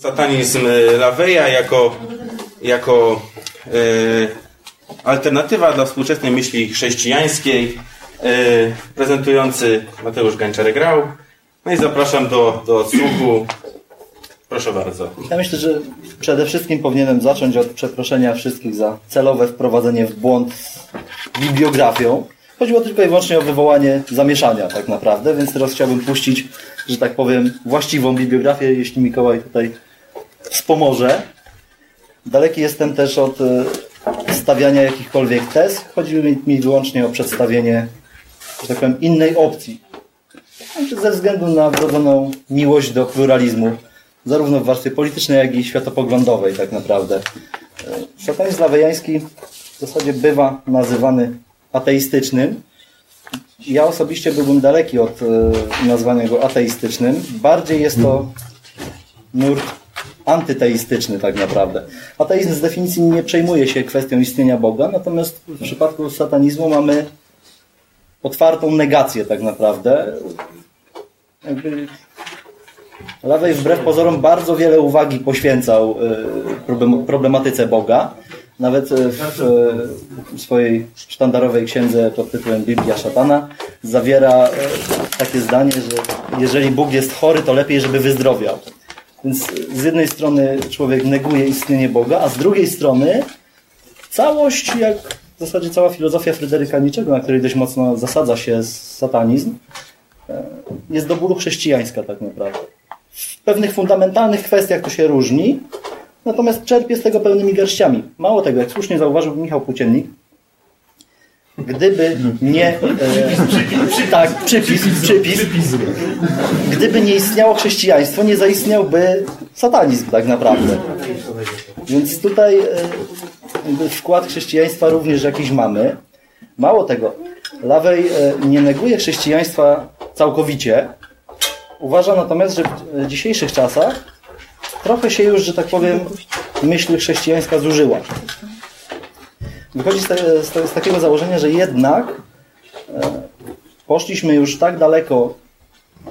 Satanizm e, Laweja jako, jako e, alternatywa dla współczesnej myśli chrześcijańskiej, e, prezentujący Mateusz Gańczarek-Grał. No i zapraszam do, do odsłuchu. Proszę bardzo. Ja myślę, że przede wszystkim powinienem zacząć od przeproszenia wszystkich za celowe wprowadzenie w błąd bibliografią. Chodziło tylko i wyłącznie o wywołanie zamieszania tak naprawdę, więc teraz chciałbym puścić, że tak powiem, właściwą bibliografię, jeśli Mikołaj tutaj wspomoże. Daleki jestem też od e, stawiania jakichkolwiek tez. Chodzi mi, wyłącznie o przedstawienie, że tak powiem, innej opcji. Ze względu na wrodzoną miłość do pluralizmu, zarówno w warstwie politycznej, jak i światopoglądowej tak naprawdę. E, Szatanizm lawejański w zasadzie bywa nazywany ateistycznym. Ja osobiście byłbym daleki od e, nazwania go ateistycznym. Bardziej jest to nurt antyteistyczny tak naprawdę. Ateizm z definicji nie przejmuje się kwestią istnienia Boga, natomiast w przypadku satanizmu mamy otwartą negację tak naprawdę. Jakby Lawej wbrew pozorom bardzo wiele uwagi poświęcał problem- problematyce Boga. Nawet y, w y, swojej sztandarowej księdze pod tytułem Biblia Szatana zawiera takie zdanie, że jeżeli Bóg jest chory, to lepiej, żeby wyzdrowiał. Więc z jednej strony człowiek neguje istnienie Boga, a z drugiej strony całość, jak w zasadzie cała filozofia Fryderyka Niczego, na której dość mocno zasadza się satanizm, e, jest do bólu chrześcijańska tak naprawdę. W pewnych fundamentalnych kwestiach to się różni, natomiast czerpie z tego pełnymi garściami. Mało tego, jak słusznie zauważył Michał Płóciennik, gdyby nie... E, tak, przypis, przypis. Gdyby nie istniało chrześcijaństwo, nie zaistniałby satanizm tak naprawdę. Więc tutaj e, wkład chrześcijaństwa również jakiś mamy. Mało tego, Lawej e, nie neguje chrześcijaństwa całkowicie. Uważa natomiast, że w dzisiejszych czasach trochę się już, że tak powiem, myśl chrześcijańska zużyła. Wychodzi z, te, z, te, z takiego założenia, że jednak e, poszliśmy już tak daleko,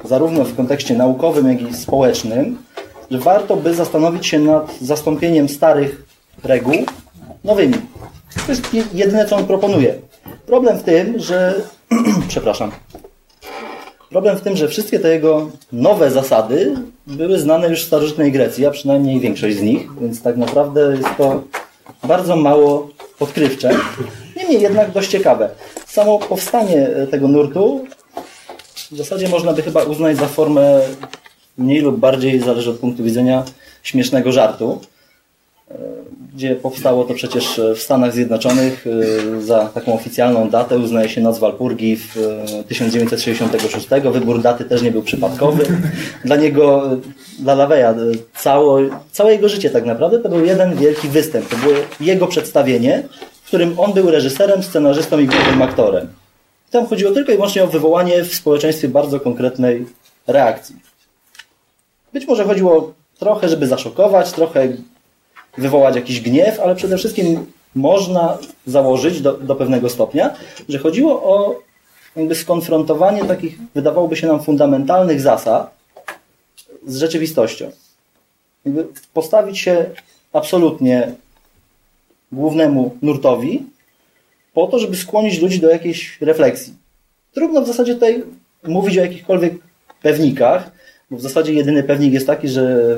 zarówno w kontekście naukowym, jak i społecznym, że warto by zastanowić się nad zastąpieniem starych reguł nowymi. To jest je- jedyne, co on proponuje. Problem w tym, że... Przepraszam. Problem w tym, że wszystkie te jego nowe zasady były znane już w starożytnej Grecji, a przynajmniej większość z nich, więc tak naprawdę jest to bardzo mało odkrywcze. Niemniej jednak dość ciekawe. Samo powstanie e, tego nurtu w zasadzie można by chyba uznać za formę mniej lub bardziej, zależy od punktu widzenia, śmiesznego żartu gdzie powstało to przecież w Stanach Zjednoczonych. e, Za taką oficjalną datę uznaje się noc Walpurgi w e, 1966. Wybór daty też nie był przypadkowy. Dla niego, e, dla Laveya, e, całe jego życie tak naprawdę to był jeden wielki występ. To było jego przedstawienie, w którym on był reżyserem, scenarzystą i głównym aktorem. Tam chodziło tylko i wyłącznie o wywołanie w społeczeństwie bardzo konkretnej reakcji. Być może chodziło trochę, żeby zaszokować, trochę wywołać jakiś gniew, ale przede wszystkim można założyć do, do pewnego stopnia, że chodziło o jakby skonfrontowanie takich, wydawałoby się nam, fundamentalnych zasad z rzeczywistością. Jakby postawić się absolutnie głównemu nurtowi po to, żeby skłonić ludzi do jakiejś refleksji. Trudno w zasadzie tutaj mówić o jakichkolwiek pewnikach, w zasadzie jedyny pewnik jest taki, że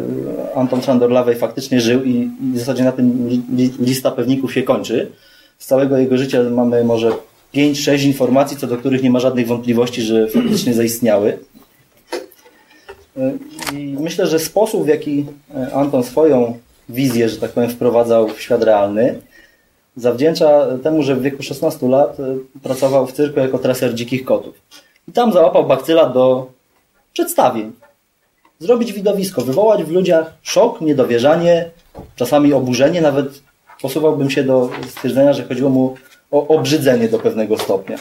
Anton Szandor-Lawey faktycznie żył i, w zasadzie na tym li, li, lista pewników się kończy. Z całego jego życia mamy może 5-6 informacji, co do których nie ma żadnych wątpliwości, że faktycznie zaistniały. I myślę, że sposób, w jaki Anton swoją wizję, że tak powiem, wprowadzał w świat realny, zawdzięcza temu, że w wieku 16 lat pracował w cyrku jako treser dzikich kotów. I tam załapał bakcyla do przedstawień. Zrobić widowisko, wywołać w ludziach szok, niedowierzanie, czasami oburzenie, nawet posuwałbym się do stwierdzenia, że chodziło mu o obrzydzenie do pewnego stopnia.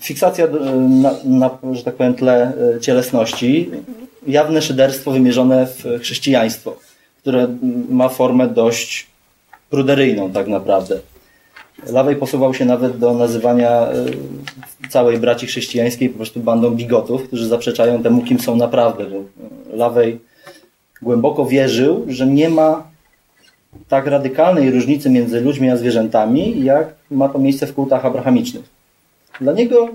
Fiksacja na, na że tak powiem, tle cielesności, jawne szyderstwo wymierzone w chrześcijaństwo, które ma formę dość pruderyjną tak naprawdę. Lawej posuwał się nawet do nazywania całej braci chrześcijańskiej po prostu bandą bigotów, którzy zaprzeczają temu, kim są naprawdę. Lawej głęboko wierzył, że nie ma tak radykalnej różnicy między ludźmi a zwierzętami, jak ma to miejsce w kultach abrahamicznych. Dla niego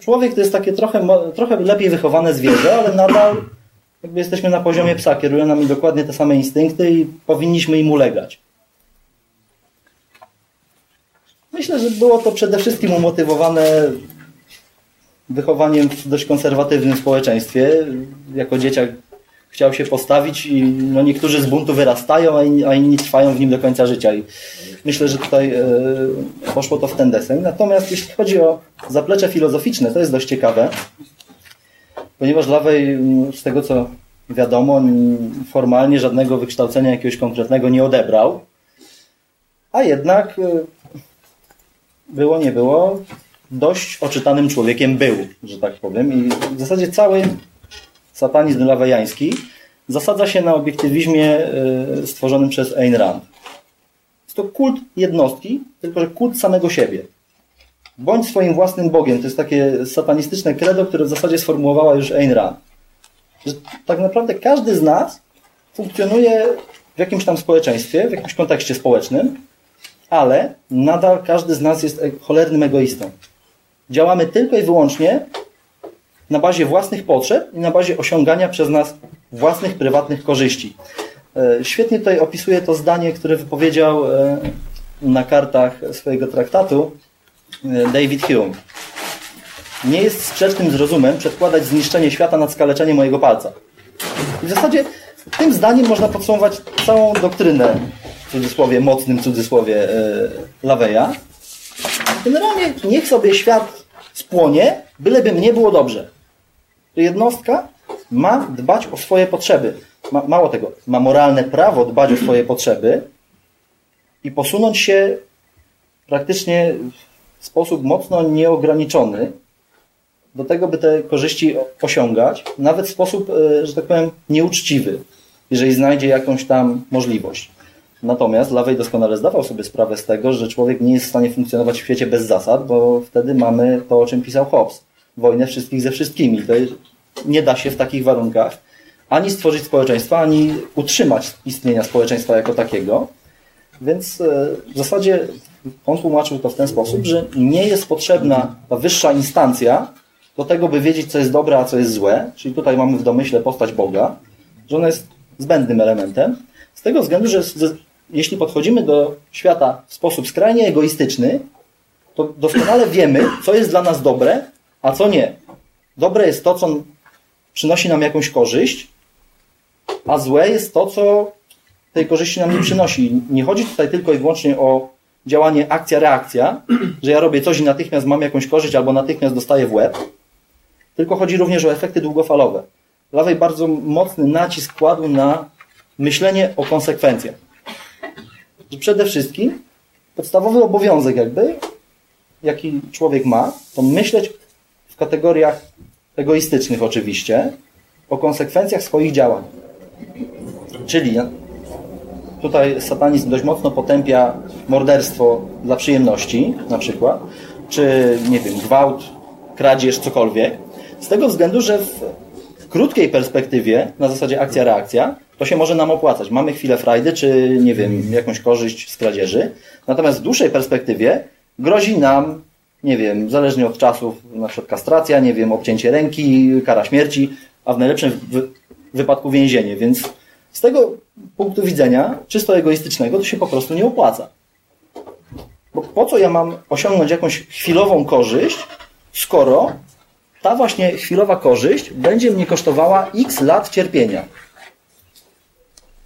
człowiek to jest takie trochę, trochę lepiej wychowane zwierzę, ale nadal jakby jesteśmy na poziomie psa, kierują nami dokładnie te same instynkty i powinniśmy im ulegać. Myślę, że było to przede wszystkim umotywowane wychowaniem w dość konserwatywnym społeczeństwie. Jako dzieciak chciał się postawić i no niektórzy z buntu wyrastają, a inni trwają w nim do końca życia. I myślę, że tutaj e, poszło to w ten deseń. Natomiast jeśli chodzi o zaplecze filozoficzne, to jest dość ciekawe, ponieważ Lawej, z tego co wiadomo, formalnie żadnego wykształcenia jakiegoś konkretnego nie odebrał, a jednak e, było, nie było, dość oczytanym człowiekiem był, że tak powiem. I w zasadzie cały satanizm lawejański zasadza się na obiektywizmie e, stworzonym przez Ayn Rand. Jest to kult jednostki, tylko że kult samego siebie. Bądź swoim własnym Bogiem. To jest takie satanistyczne credo, które w zasadzie sformułowała już Ayn Rand. Że tak naprawdę każdy z nas funkcjonuje w jakimś tam społeczeństwie, w jakimś kontekście społecznym, ale nadal każdy z nas jest cholernym egoistą. Działamy tylko i wyłącznie na bazie własnych potrzeb i na bazie osiągania przez nas własnych prywatnych korzyści. E, świetnie tutaj opisuje to zdanie, które wypowiedział e, na kartach swojego traktatu e, David Hume. Nie jest sprzecznym z rozumem przedkładać zniszczenie świata nad skaleczenie mojego palca. I w zasadzie tym zdaniem można podsumować całą doktrynę, w cudzysłowie, mocnym cudzysłowie, Laveya. Generalnie niech sobie świat spłonie, byleby mnie było dobrze jednostka ma dbać o swoje potrzeby. Ma, mało tego, ma moralne prawo dbać o swoje potrzeby i posunąć się praktycznie w sposób mocno nieograniczony do tego, by te korzyści osiągać, nawet w sposób, e, że tak powiem, nieuczciwy, jeżeli znajdzie jakąś tam możliwość. Natomiast Lawej doskonale zdawał sobie sprawę z tego, że człowiek nie jest w stanie funkcjonować w świecie bez zasad, bo wtedy mamy to, o czym pisał Hobbes wojnę wszystkich ze wszystkimi. To nie da się w takich warunkach ani stworzyć społeczeństwa, ani utrzymać istnienia społeczeństwa jako takiego. Więc e, w zasadzie on tłumaczył to w ten sposób, że nie jest potrzebna ta wyższa instancja do tego, by wiedzieć, co jest dobre, a co jest złe. Czyli tutaj mamy w domyśle postać Boga, że ona jest zbędnym elementem. Z tego względu, że jeśli podchodzimy do świata w sposób skrajnie egoistyczny, to doskonale wiemy, co jest dla nas dobre, a co nie. Dobre jest to, co przynosi nam jakąś korzyść, a złe jest to, co tej korzyści nam nie przynosi. Nie chodzi tutaj tylko i wyłącznie o działanie akcja-reakcja, że ja robię coś i natychmiast mam jakąś korzyść albo natychmiast dostaję w łeb, tylko chodzi również o efekty długofalowe. Lawej bardzo mocny nacisk kładł na myślenie o konsekwencjach. Że przede wszystkim podstawowy obowiązek jakby, jaki człowiek ma, to myśleć w kategoriach egoistycznych oczywiście, o konsekwencjach swoich działań. Czyli tutaj satanizm dość mocno potępia morderstwo dla przyjemności, na przykład, czy, nie wiem, gwałt, kradzież, cokolwiek, z tego względu, że w krótkiej perspektywie, na zasadzie akcja-reakcja, to się może nam opłacać. Mamy chwilę frajdy, czy, nie wiem, jakąś korzyść z kradzieży, natomiast w dłuższej perspektywie grozi nam nie wiem, zależnie od czasów, na przykład kastracja, nie wiem, obcięcie ręki, kara śmierci, a w najlepszym wypadku więzienie. Więc z tego punktu widzenia, czysto egoistycznego, to się po prostu nie opłaca. Bo po co ja mam osiągnąć jakąś chwilową korzyść, skoro ta właśnie chwilowa korzyść będzie mnie kosztowała x lat cierpienia?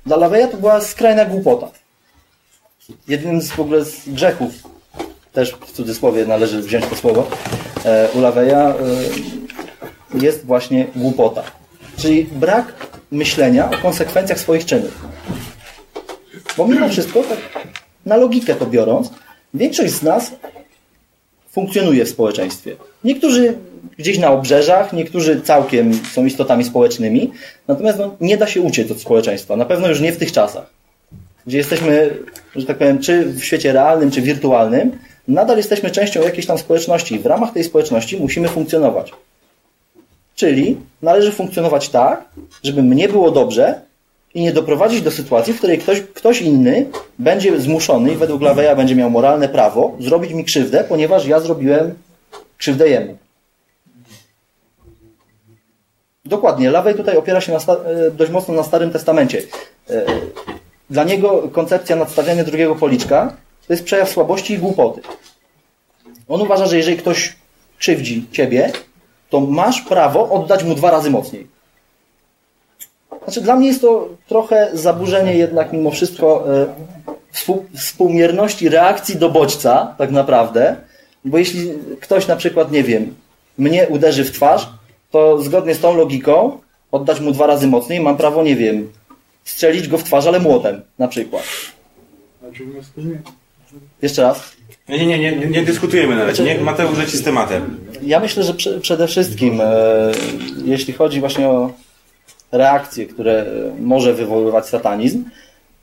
Dla Laveya to była skrajna głupota. Jednym z w ogóle z grzechów też w cudzysłowie należy wziąć to słowo, e, u Laveya e, jest właśnie głupota. Czyli brak myślenia o konsekwencjach swoich czynów. Bo mimo wszystko, tak na logikę to biorąc, większość z nas funkcjonuje w społeczeństwie. Niektórzy gdzieś na obrzeżach, niektórzy całkiem są istotami społecznymi, natomiast no, nie da się uciec od społeczeństwa. Na pewno już nie w tych czasach, gdzie jesteśmy, że tak powiem, czy w świecie realnym, czy wirtualnym, nadal jesteśmy częścią jakiejś tam społeczności w ramach tej społeczności musimy funkcjonować. Czyli należy funkcjonować tak, żeby mnie było dobrze, i nie doprowadzić do sytuacji, w której ktoś, ktoś inny będzie zmuszony i według Laweja będzie miał moralne prawo zrobić mi krzywdę, ponieważ ja zrobiłem krzywdę jemu. Dokładnie, Lawej tutaj opiera się e, dość mocno na Starym Testamencie. E, dla niego koncepcja nadstawiania drugiego policzka to jest przejaw słabości i głupoty. On uważa, że jeżeli ktoś krzywdzi ciebie, to masz prawo oddać mu dwa razy mocniej. Znaczy, dla mnie jest to trochę zaburzenie jednak mimo wszystko e, współmierności reakcji do bodźca, tak naprawdę, bo jeśli ktoś na przykład, nie wiem, mnie uderzy w twarz, to zgodnie z tą logiką oddać mu dwa razy mocniej, mam prawo, nie wiem, strzelić go w twarz, ale młotem na przykład. Jeszcze raz. Nie, nie, nie, nie dyskutujemy na razie. Nie, Mateusz leci z tematem. Ja myślę, że przede wszystkim, e, jeśli chodzi właśnie o reakcje, które może wywoływać satanizm,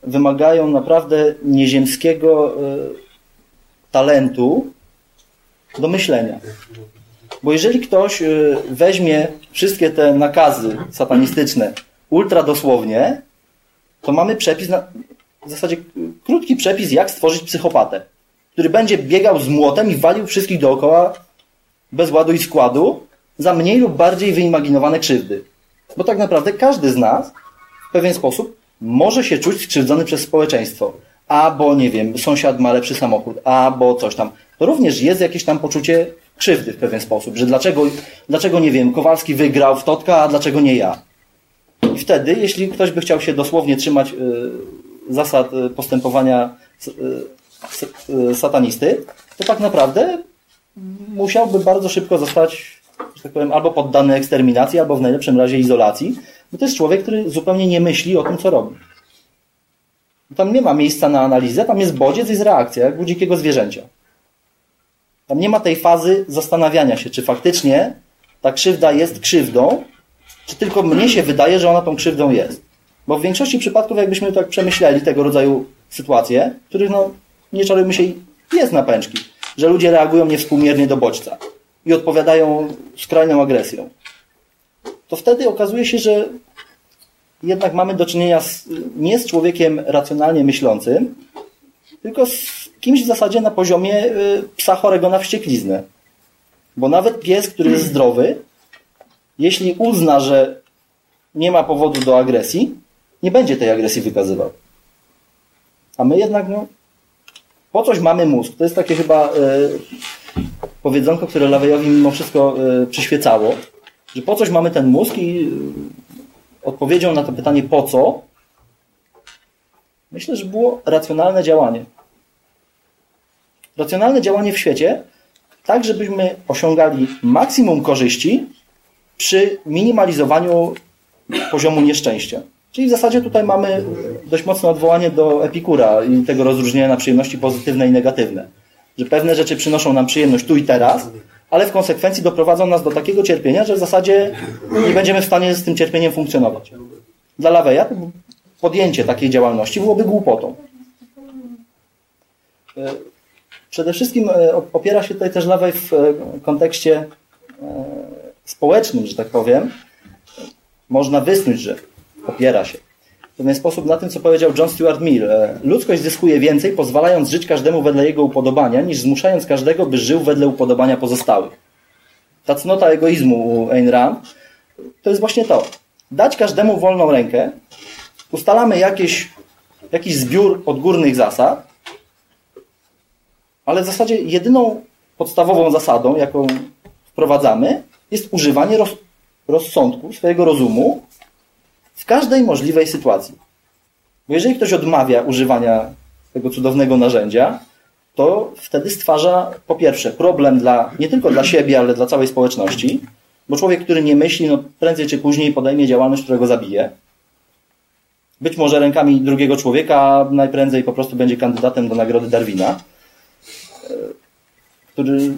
wymagają naprawdę nieziemskiego e, talentu do myślenia. Bo jeżeli ktoś e, weźmie wszystkie te nakazy satanistyczne ultra dosłownie, to mamy przepis, na, w zasadzie krótki przepis, jak stworzyć psychopatę, który będzie biegał z młotem i walił wszystkich dookoła bez ładu i składu za mniej lub bardziej wyimaginowane krzywdy. Bo tak naprawdę każdy z nas w pewien sposób może się czuć skrzywdzony przez społeczeństwo. Albo, nie wiem, sąsiad ma lepszy samochód, albo coś tam. To również jest jakieś tam poczucie krzywdy w pewien sposób, że dlaczego, dlaczego nie wiem, Kowalski wygrał w Totka, a dlaczego nie ja. I wtedy, jeśli ktoś by chciał się dosłownie trzymać y, zasad y, postępowania y, satanisty, to tak naprawdę musiałby bardzo szybko zostać, że tak powiem, albo poddany eksterminacji, albo w najlepszym razie izolacji, bo to jest człowiek, który zupełnie nie myśli o tym, co robi. Tam nie ma miejsca na analizę, tam jest bodziec, jest reakcja, jak u dzikiego zwierzęcia. Tam nie ma tej fazy zastanawiania się, czy faktycznie ta krzywda jest krzywdą, czy tylko mnie się wydaje, że ona tą krzywdą jest. Bo w większości przypadków, jakbyśmy tak przemyśleli tego rodzaju sytuacje, których no, nie czarujmy się, jest napęczki, że ludzie reagują niewspółmiernie do bodźca i odpowiadają skrajną agresją, to wtedy okazuje się, że jednak mamy do czynienia z, nie z człowiekiem racjonalnie myślącym, tylko z kimś w zasadzie na poziomie y, psa chorego na wściekliznę. Bo nawet pies, który jest zdrowy, jeśli uzna, że nie ma powodu do agresji, nie będzie tej agresji wykazywał. A my jednak, no, po coś mamy mózg. To jest takie chyba y, powiedzonko, które Lawejowi mimo wszystko y, przyświecało, że po coś mamy ten mózg i y, odpowiedzią na to pytanie po co, myślę, że było racjonalne działanie. Racjonalne działanie w świecie, tak żebyśmy osiągali maksimum korzyści przy minimalizowaniu poziomu nieszczęścia. Czyli w zasadzie tutaj mamy dość mocne odwołanie do Epikura i tego rozróżnienia na przyjemności pozytywne i negatywne. Że pewne rzeczy przynoszą nam przyjemność tu i teraz, ale w konsekwencji doprowadzą nas do takiego cierpienia, że w zasadzie nie będziemy w stanie z tym cierpieniem funkcjonować. Dla Laweja podjęcie takiej działalności byłoby głupotą. E, przede wszystkim e, opiera się tutaj też Lawej w e, kontekście społecznym, że tak powiem. Można wysnuć, że opiera się w pewien sposób na tym, co powiedział John Stuart Mill. Ludzkość zyskuje więcej, pozwalając żyć każdemu wedle jego upodobania, niż zmuszając każdego, by żył wedle upodobania pozostałych. Ta cnota egoizmu Ayn Rand to jest właśnie to. Dać każdemu wolną rękę, ustalamy jakieś, jakiś zbiór odgórnych zasad, ale w zasadzie jedyną podstawową zasadą, jaką wprowadzamy, jest używanie roz, rozsądku, swojego rozumu w każdej możliwej sytuacji. Bo jeżeli ktoś odmawia używania tego cudownego narzędzia, to wtedy stwarza po pierwsze problem dla, nie tylko dla siebie, ale dla całej społeczności, bo człowiek, który nie myśli, no prędzej czy później podejmie działalność, która go zabije. Być może rękami drugiego człowieka, najprędzej po prostu będzie kandydatem do nagrody Darwina, który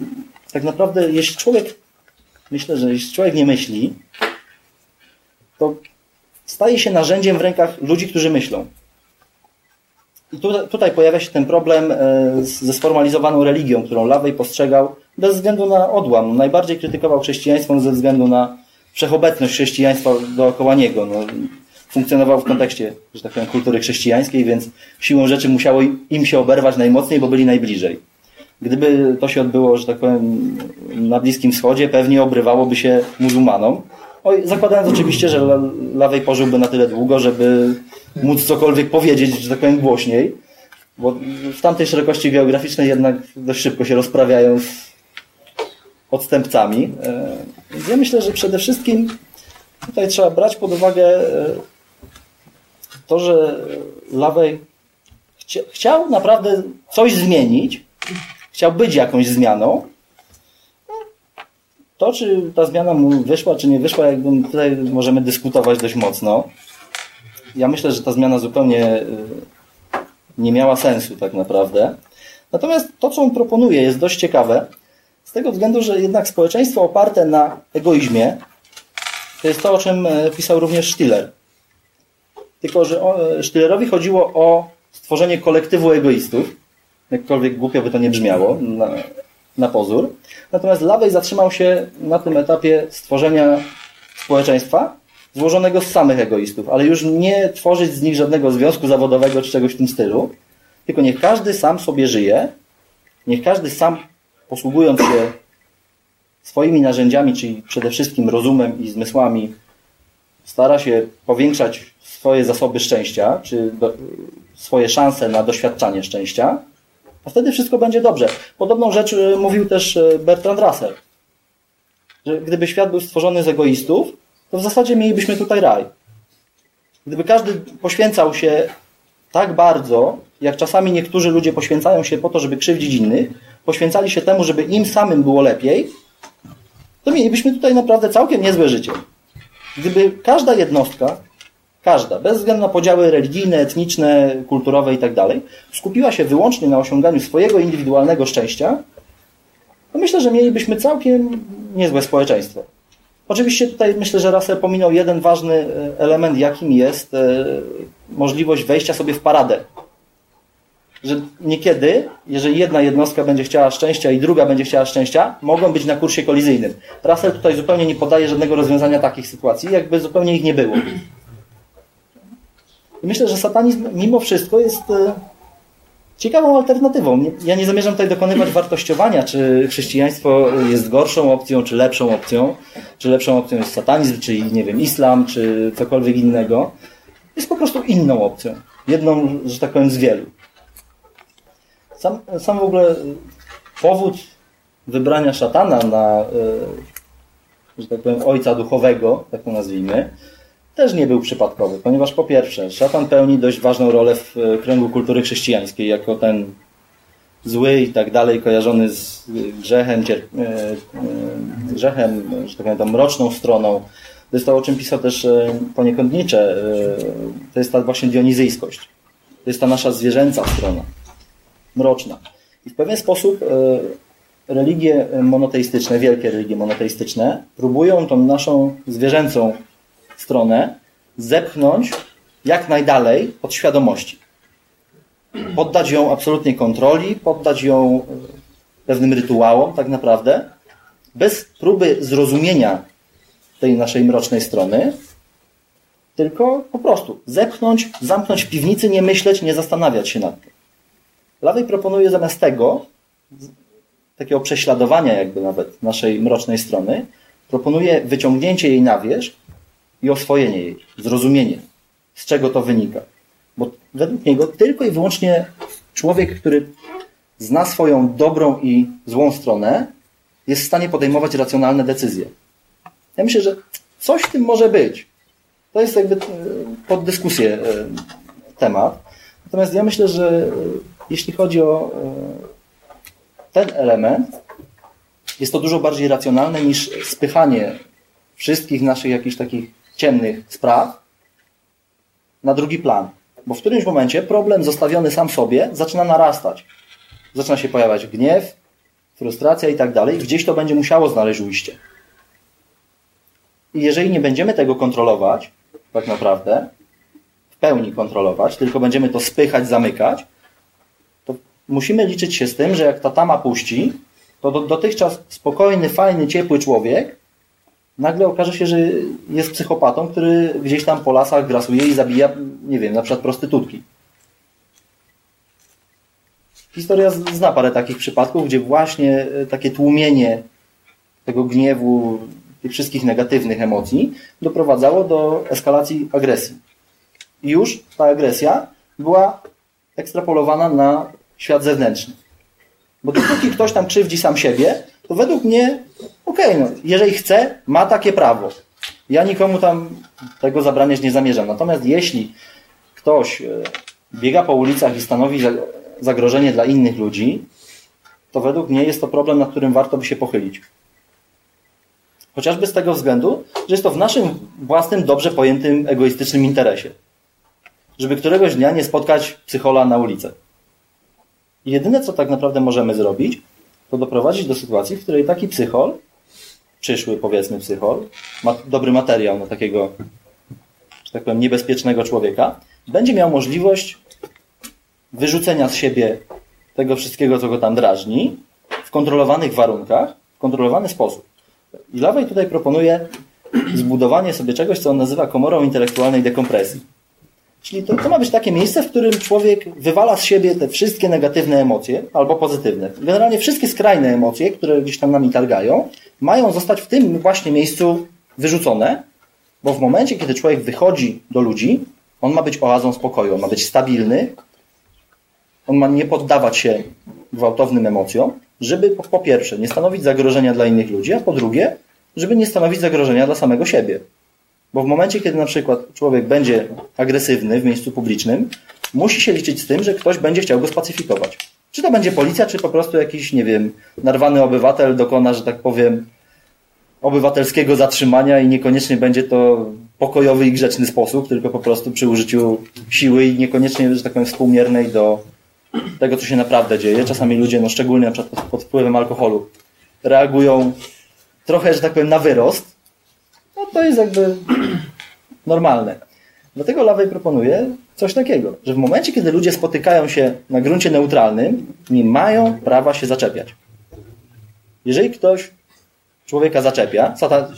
tak naprawdę, jeśli człowiek, myślę, że jeśli człowiek nie myśli, to staje się narzędziem w rękach ludzi, którzy myślą. I tutaj, tutaj pojawia się ten problem e, ze sformalizowaną religią, którą Lawej postrzegał bez względu na odłam. Najbardziej krytykował chrześcijaństwo ze względu na wszechobecność chrześcijaństwa dookoła niego. No, funkcjonował w kontekście, że tak powiem, kultury chrześcijańskiej, więc siłą rzeczy musiało im się oberwać najmocniej, bo byli najbliżej. Gdyby to się odbyło, że tak powiem, na Bliskim Wschodzie, pewnie obrywałoby się muzułmanom. Oj, zakładając oczywiście, że Lawej pożyłby na tyle długo, żeby móc cokolwiek powiedzieć, że tak powiem, głośniej, bo w tamtej szerokości geograficznej jednak dość szybko się rozprawiają z odstępcami. E, ja myślę, że przede wszystkim tutaj trzeba brać pod uwagę e, to, że Lawej chciał naprawdę coś zmienić, chciał być jakąś zmianą. To, czy ta zmiana mu wyszła, czy nie wyszła, jakby tutaj możemy dyskutować dość mocno. Ja myślę, że ta zmiana zupełnie e, nie miała sensu tak naprawdę. Natomiast to, co on proponuje, jest dość ciekawe, z tego względu, że jednak społeczeństwo oparte na egoizmie to jest to, o czym e, pisał również Stiller. Tylko, że e, Stillerowi chodziło o stworzenie kolektywu egoistów, jakkolwiek głupio by to nie brzmiało na, na pozór. Natomiast Lawej zatrzymał się na tym etapie stworzenia społeczeństwa złożonego z samych egoistów, ale już nie tworzyć z nich żadnego związku zawodowego czy czegoś w tym stylu, tylko niech każdy sam sobie żyje, niech każdy sam posługując się swoimi narzędziami, czyli przede wszystkim rozumem i zmysłami, stara się powiększać swoje zasoby szczęścia, czy do, swoje szanse na doświadczanie szczęścia, a wtedy wszystko będzie dobrze. Podobną rzecz e, mówił też e, Bertrand Russell, że gdyby świat był stworzony z egoistów, to w zasadzie mielibyśmy tutaj raj. Gdyby każdy poświęcał się tak bardzo, jak czasami niektórzy ludzie poświęcają się po to, żeby krzywdzić innych, poświęcali się temu, żeby im samym było lepiej, to mielibyśmy tutaj naprawdę całkiem niezłe życie. Gdyby każda jednostka, każda, bez względu na podziały religijne, etniczne, kulturowe itd., tak skupiła się wyłącznie na osiąganiu swojego indywidualnego szczęścia, to myślę, że mielibyśmy całkiem niezłe społeczeństwo. Oczywiście tutaj myślę, że Russell pominął jeden ważny e, element, jakim jest e, możliwość wejścia sobie w paradę że niekiedy, jeżeli jedna jednostka będzie chciała szczęścia i druga będzie chciała szczęścia, mogą być na kursie kolizyjnym. Russell tutaj zupełnie nie podaje żadnego rozwiązania takich sytuacji, jakby zupełnie ich nie było. I myślę, że satanizm mimo wszystko jest e, ciekawą alternatywą. Ja nie zamierzam tutaj dokonywać wartościowania, czy chrześcijaństwo jest gorszą opcją, czy lepszą opcją, czy lepszą opcją jest satanizm, czy nie wiem, islam, czy cokolwiek innego. Jest po prostu inną opcją. Jedną, że tak powiem, z wielu. Sam, sam w ogóle powód wybrania szatana na, e, że tak powiem, ojca duchowego, tak to nazwijmy, też nie był przypadkowy, ponieważ po pierwsze, szatan pełni dość ważną rolę w e, kręgu kultury chrześcijańskiej, jako ten zły i tak dalej, kojarzony z grzechem, cier... E, grzechem, że tak powiem, tą mroczną stroną. To jest to, o czym pisał też poniekąd Nietzsche. To jest ta właśnie dionizyjskość. To jest ta nasza zwierzęca strona mroczna. I w pewien sposób e, religie monoteistyczne, wielkie religie monoteistyczne, próbują tą naszą zwierzęcą stronę zepchnąć jak najdalej od świadomości. Poddać ją absolutnie kontroli, poddać ją e, pewnym rytuałom, tak naprawdę, bez próby zrozumienia tej naszej mrocznej strony, tylko po prostu zepchnąć, zamknąć w piwnicy, nie myśleć, nie zastanawiać się nad tym. Lawej proponuje zamiast tego, takiego prześladowania jakby nawet naszej mrocznej strony, proponuje wyciągnięcie jej na wierzch i oswojenie jej, zrozumienie, z czego to wynika. Bo według niego tylko i wyłącznie człowiek, który zna swoją dobrą i złą stronę, jest w stanie podejmować racjonalne decyzje. Ja myślę, że coś w tym może być. To jest jakby e, pod dyskusję e, temat. Natomiast ja myślę, że jeśli chodzi o e, ten element, jest to dużo bardziej racjonalne niż spychanie wszystkich naszych jakichś takich ciemnych spraw na drugi plan. Bo w którymś momencie problem zostawiony sam sobie zaczyna narastać. Zaczyna się pojawiać gniew, frustracja i tak dalej. Gdzieś to będzie musiało znaleźć ujście. I jeżeli nie będziemy tego kontrolować, tak naprawdę, w pełni kontrolować, tylko będziemy to spychać, zamykać, musimy liczyć się z tym, że jak ta tama puści, to dotychczas spokojny, fajny, ciepły człowiek nagle okaże się, że jest psychopatą, który gdzieś tam po lasach grasuje i zabija, nie wiem, na przykład prostytutki. Historia zna parę takich przypadków, gdzie właśnie e, takie tłumienie tego gniewu, tych wszystkich negatywnych emocji doprowadzało do eskalacji agresji. I już ta agresja była ekstrapolowana na świat zewnętrzny. Bo dopóki ktoś tam krzywdzi sam siebie, to według mnie, okej, okay, no, jeżeli chce, ma takie prawo. Ja nikomu tam tego zabraniać nie zamierzam. Natomiast jeśli ktoś e, biega po ulicach i stanowi zagrożenie dla innych ludzi, to według mnie jest to problem, nad którym warto by się pochylić. Chociażby z tego względu, że jest to w naszym własnym, dobrze pojętym, egoistycznym interesie. Żeby któregoś dnia nie spotkać psychola na ulicy. I jedyne, co tak naprawdę możemy zrobić, to doprowadzić do sytuacji, w której taki psychol, przyszły powiedzmy psychol, ma dobry materiał na takiego, że tak powiem, niebezpiecznego człowieka, będzie miał możliwość wyrzucenia z siebie tego wszystkiego, co go tam drażni, w kontrolowanych warunkach, w kontrolowany sposób. I Lawaj tutaj proponuje zbudowanie sobie czegoś, co on nazywa komorą intelektualnej dekompresji. Czyli to, to, ma być takie miejsce, w którym człowiek wywala z siebie te wszystkie negatywne emocje, albo pozytywne. Generalnie wszystkie skrajne emocje, które gdzieś tam nami targają, mają zostać w tym właśnie miejscu wyrzucone, bo w momencie, kiedy człowiek wychodzi do ludzi, on ma być oazą spokoju, on ma być stabilny, on ma nie poddawać się gwałtownym emocjom, żeby po, po pierwsze nie stanowić zagrożenia dla innych ludzi, a po drugie, żeby nie stanowić zagrożenia dla samego siebie. Bo w momencie, kiedy na przykład człowiek będzie agresywny w miejscu publicznym, musi się liczyć z tym, że ktoś będzie chciał go spacyfikować. Czy to będzie policja, czy po prostu jakiś, nie wiem, narwany obywatel dokona, że tak powiem, obywatelskiego zatrzymania i niekoniecznie będzie to pokojowy i grzeczny sposób, tylko po prostu przy użyciu siły i niekoniecznie, że tak powiem, współmiernej do tego, co się naprawdę dzieje. Czasami ludzie, no szczególnie na przykład pod wpływem alkoholu, reagują trochę, że tak powiem, na wyrost. No to jest jakby normalne. Dlatego Lawej proponuje coś takiego, że w momencie, kiedy ludzie spotykają się na gruncie neutralnym, nie mają prawa się zaczepiać. Jeżeli ktoś człowieka zaczepia, sata,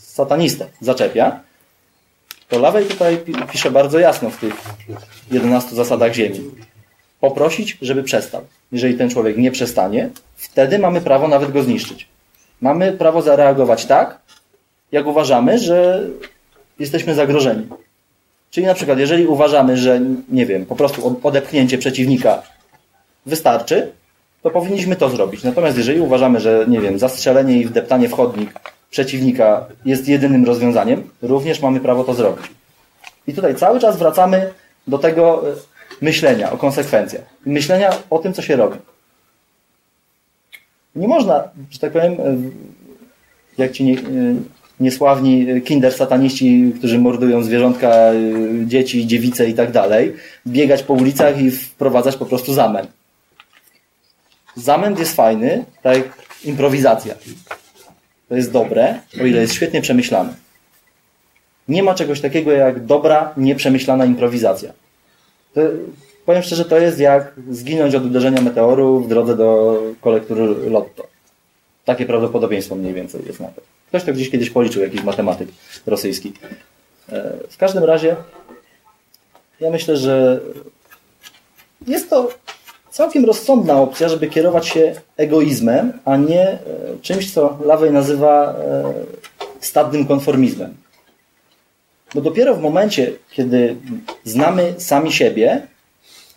satanistę zaczepia, to Lawej tutaj pisze bardzo jasno w tych 11 zasadach Ziemi poprosić, żeby przestał. Jeżeli ten człowiek nie przestanie, wtedy mamy prawo nawet go zniszczyć. Mamy prawo zareagować tak, jak uważamy, że jesteśmy zagrożeni. Czyli na przykład, jeżeli uważamy, że, nie wiem, po prostu odepchnięcie przeciwnika wystarczy, to powinniśmy to zrobić. Natomiast jeżeli uważamy, że, nie wiem, zastrzelenie i wdeptanie w chodnik przeciwnika jest jedynym rozwiązaniem, również mamy prawo to zrobić. I tutaj cały czas wracamy do tego myślenia o konsekwencjach. Myślenia o tym, co się robi. Nie można, że tak powiem, e, jak ci nie, e, niesławni kinder sataniści, którzy mordują zwierzątka, e, dzieci, dziewice i tak dalej, biegać po ulicach i wprowadzać po prostu zamęt. Zamęt jest fajny, tak jak improwizacja. To jest dobre, o ile jest świetnie przemyślane. Nie ma czegoś takiego jak dobra, nieprzemyślana improwizacja. To, powiem szczerze, to jest jak zginąć od uderzenia meteoru w drodze do kolektury Lotto. Takie prawdopodobieństwo mniej więcej jest na to. Ktoś to gdzieś kiedyś policzył, jakiś matematyk rosyjski. E, w każdym razie ja myślę, że jest to całkiem rozsądna opcja, żeby kierować się egoizmem, a nie e, czymś, co Lawej nazywa e, stadnym konformizmem. Bo dopiero w momencie, kiedy znamy sami siebie,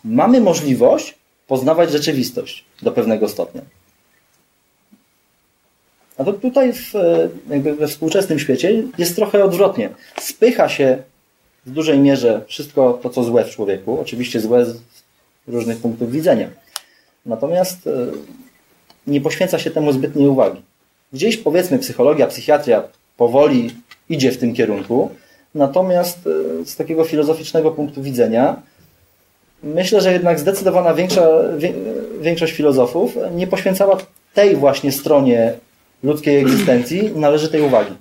mamy możliwość poznawać rzeczywistość do pewnego stopnia. A to tutaj w, jakby we współczesnym świecie jest trochę odwrotnie. Spycha się w dużej mierze wszystko to, co złe w człowieku. Oczywiście złe z różnych punktów widzenia. Natomiast e, nie poświęca się temu zbytniej uwagi. Gdzieś powiedzmy psychologia, psychiatria powoli idzie w tym kierunku, Natomiast e, z takiego filozoficznego punktu widzenia myślę, że jednak zdecydowana większa, większość filozofów nie poświęcała tej właśnie stronie ludzkiej egzystencji należytej uwagi.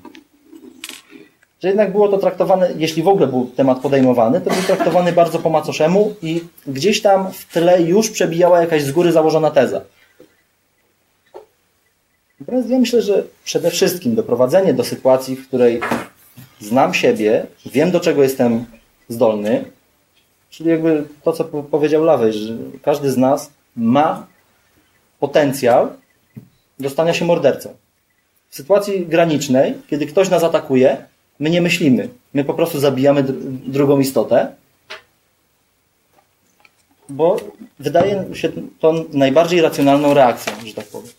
Że jednak było to traktowane, jeśli w ogóle był temat podejmowany, to był traktowany bardzo po macoszemu i gdzieś tam w tle już przebijała jakaś z góry założona teza. Natomiast ja myślę, że przede wszystkim doprowadzenie do sytuacji, w której znam siebie, wiem do czego jestem zdolny, czyli jakby to, co powiedział Lawej, że każdy z nas ma potencjał do stania się mordercą. W sytuacji granicznej, kiedy ktoś nas atakuje, my nie myślimy. My po prostu zabijamy drugą istotę, bo wydaje się to najbardziej racjonalną reakcją, że tak powiem.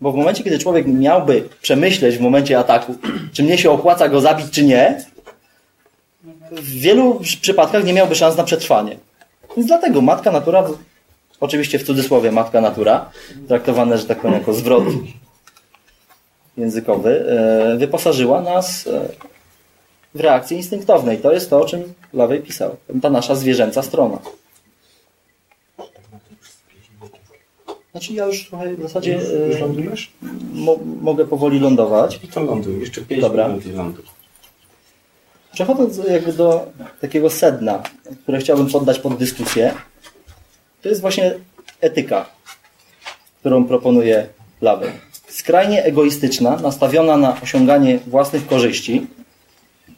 Bo w momencie, kiedy człowiek miałby przemyśleć w momencie ataku, czy mnie się opłaca go zabić, czy nie, w wielu przypadkach nie miałby szans na przetrwanie. Więc dlatego matka natura, oczywiście w cudzysłowie matka natura, traktowane, że tak powiem, jako zwrot językowy, e, wyposażyła nas e, w reakcję instynktownej. To jest to, o czym Lawej pisał. Ta nasza zwierzęca strona. Znaczy ja już trochę w zasadzie już, lądujesz? Mo mogę powoli lądować. I to ląduj, jeszcze 5 Dobra. minut i ląduj. Przechodząc jakby do takiego sedna, które chciałbym poddać pod dyskusję, to jest właśnie etyka, którą proponuje Lawej. Skrajnie egoistyczna, nastawiona na osiąganie własnych korzyści,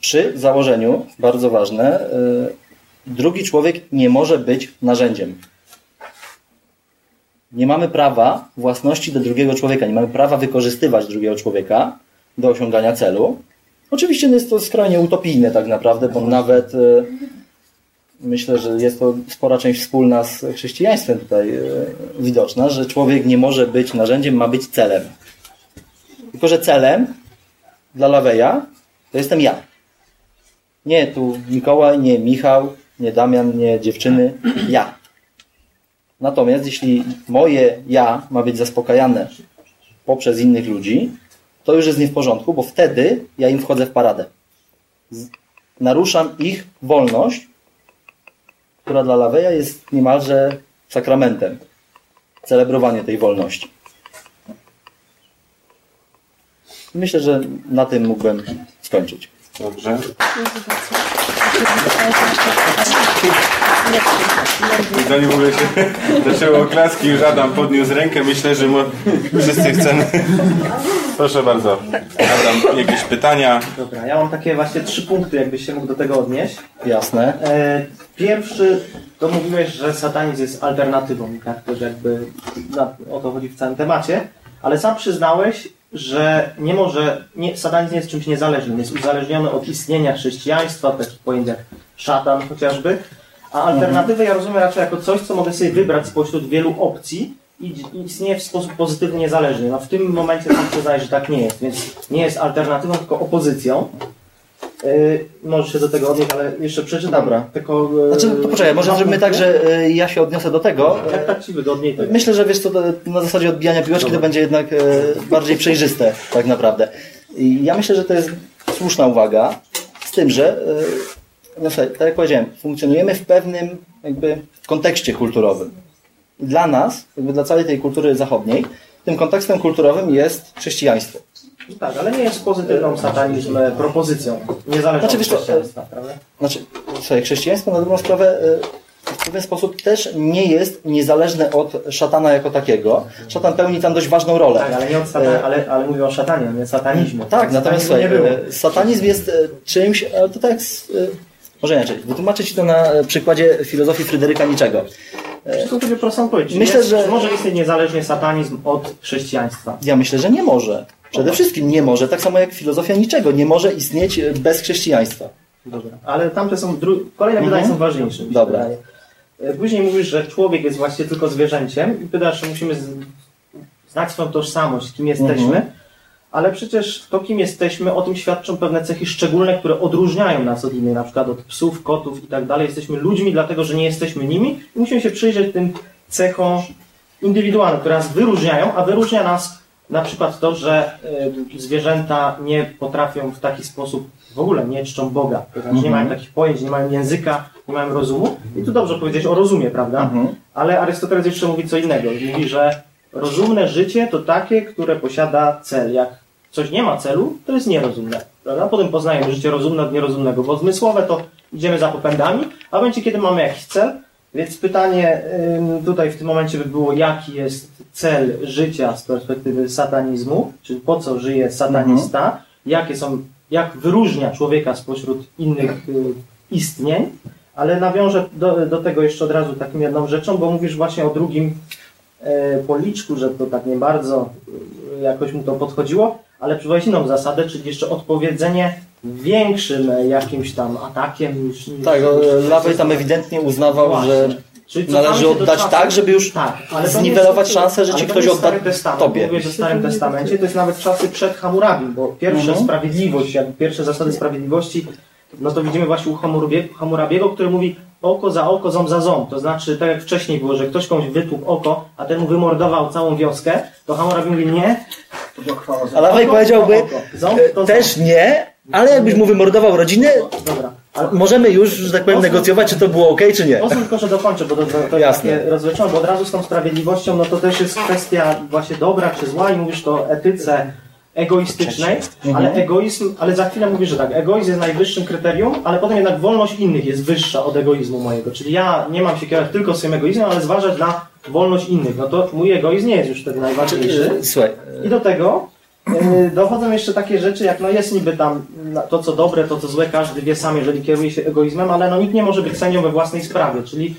przy założeniu, bardzo ważne, yy, drugi człowiek nie może być narzędziem. Nie mamy prawa własności do drugiego człowieka, nie mamy prawa wykorzystywać drugiego człowieka do osiągania celu. Oczywiście jest to skrajnie utopijne tak naprawdę, bo nawet yy, myślę, że jest to spora część wspólna z chrześcijaństwem tutaj yy, widoczna, że człowiek nie może być narzędziem, ma być celem. Tylko, że celem dla Laweja to jestem ja. Nie tu Mikołaj, nie Michał, nie Damian, nie dziewczyny. Ja. Natomiast jeśli moje ja ma być zaspokajane poprzez innych ludzi, to już jest nie w porządku, bo wtedy ja im wchodzę w paradę. Naruszam ich wolność, która dla Laweja jest niemalże sakramentem. Celebrowanie tej wolności. Myślę, że na tym mógłbym skończyć. Dobrze. Zanim w ogóle się zaczęły oklaski, już Adam podniósł rękę. Myślę, że mo- wszyscy chcemy. Proszę bardzo. Adam, jakieś pytania? Dobra, ja mam takie właśnie trzy punkty, jakbyś się mógł do tego odnieść. Jasne. E, Pierwszy, to mówiłeś, że satanizm jest alternatywą i tak też jakby na, o to chodzi w całym temacie, ale sam przyznałeś, że nie może, nie, satanizm jest czymś niezależnym, jest uzależniony od istnienia chrześcijaństwa, takich pojęć jak szatan chociażby, a alternatywę ja rozumiem raczej jako coś, co mogę sobie wybrać spośród wielu opcji i istnieje w sposób pozytywny, niezależny. No w tym momencie sam przyznaję, że tak nie jest, więc nie jest alternatywą, tylko opozycją. Yy, możesz się do tego odnieść, ale jeszcze przeczytam. Dobra. Tylko, yy, Znaczy, to poczekaj, może zrobimy tak, że y, ja się odniosę do tego. Jak tak ci wygodniej, to Myślę, że wiesz co, na zasadzie odbijania piłeczki to będzie jednak e, bardziej przejrzyste tak naprawdę. I ja myślę, że to jest słuszna uwaga, z tym, że e, no słuchaj, tak jak powiedziałem, funkcjonujemy w pewnym jakby kontekście kulturowym. Dla nas, jakby dla całej tej kultury zachodniej, tym kontekstem kulturowym jest chrześcijaństwo. Tak, ale nie jest pozytywną satanizm e, propozycją. Niezależną Znaczy, od wiesz co, chrześcijaństwa, prawda? Znaczy, słuchaj, chrześcijaństwo na dobrą sprawę e, w pewien sposób też nie jest niezależne od szatana jako takiego. Szatan pełni tam dość ważną rolę. Tak, ale nie od satana, ale, ale mówię o szatanie, nie satanizmie. Tak, natomiast słuchaj, e, satanizm jest e, czymś, to tak, e, może inaczej, wytłumaczę Ci to na e, przykładzie filozofii Fryderyka Niczego. Wszystko sobie prostą powiedzieć. Myślę, jest, że- może istnieć niezależnie satanizm od chrześcijaństwa? Ja myślę, że nie może. Przede wszystkim nie może, tak samo jak filozofia niczego, nie może istnieć e, bez chrześcijaństwa. Dobra. Ale tamte są, kolejne Mhm. pytania są ważniejsze. Dobra. wydaje. E, Później mówisz, że człowiek jest właśnie tylko zwierzęciem i pytasz, że musimy znać swoją tożsamość, kim jesteśmy. Mhm. Ale przecież to, kim jesteśmy, o tym świadczą pewne cechy szczególne, które odróżniają nas od innych, na przykład od psów, kotów i tak dalej. Jesteśmy ludźmi, dlatego że nie jesteśmy nimi i musimy się przyjrzeć tym cechom indywidualnym, które nas wyróżniają, a wyróżnia nas na przykład to, że y, zwierzęta nie potrafią w taki sposób, w ogóle nie czczą Boga. To znaczy nie mają takich pojęć, nie mają języka, nie mają rozumu. I tu dobrze powiedzieć o rozumie, prawda? Mhm. Ale Arystoteles jeszcze mówi co innego. Mówi, że rozumne życie to takie, które posiada cel. Jak coś nie ma celu, to jest nierozumne. Prawda? Potem poznajemy życie rozumne od nierozumnego, bo zmysłowe to idziemy za popędami, a momencie, kiedy mamy jakiś cel, Więc pytanie tutaj w tym momencie by było, jaki jest cel życia z perspektywy satanizmu, czyli po co żyje satanista, jakie są, jak wyróżnia człowieka spośród innych y, istnień, ale nawiążę do, do tego jeszcze od razu taką jedną rzeczą, bo mówisz właśnie o drugim e, policzku, że to tak nie bardzo e, jakoś mu to podchodziło, ale przywołałeś inną zasadę, czyli jeszcze odpowiedzenie większym jakimś tam atakiem niż... niż Tak, niż- o, Lawey tam ewidentnie uznawał, Właśnie. że należy oddać czasu- tak, żeby już tak, zniwelować jest- szansę, że ci to ktoś odda Testament, tobie. Mówię, że w Starym Testamencie to jest nawet czasy przed Hammurabim, bo pierwsze Mhm. sprawiedliwość, jak pierwsze zasady sprawiedliwości, no to widzimy właśnie u Hammurabie- Hammurabiego, który mówi oko za oko, ząb za ząb. To znaczy, tak jak wcześniej było, że ktoś komuś wytłukł oko, a ten mu wymordował całą wioskę, to Hammurabi mówi nie, A Lawey Oko, powiedziałby też nie, ale jakbyś mu wymordował rodzinę. Ale możemy już, że tak powiem, negocjować, czy to było ok, czy nie. Pozwól tylko, że dokończę, bo to, to, Jasne. rozleczone, bo od razu z tą sprawiedliwością, no to też jest kwestia właśnie dobra czy zła i mówisz to o etyce egoistycznej, ale egoizm, ale za chwilę mówisz, że tak, egoizm jest najwyższym kryterium, ale potem jednak wolność innych jest wyższa od egoizmu mojego, czyli ja nie mam się kierować tylko swoim egoizmem, ale zważać na wolność innych, no to mój egoizm nie jest już wtedy najważniejszy. E, Słuchaj, I do tego y, dochodzą jeszcze takie rzeczy, jak no jest niby tam na- to, co dobre, to, co złe, każdy wie sam, jeżeli kieruje się egoizmem, ale no nikt nie może być sędzią we własnej sprawie, czyli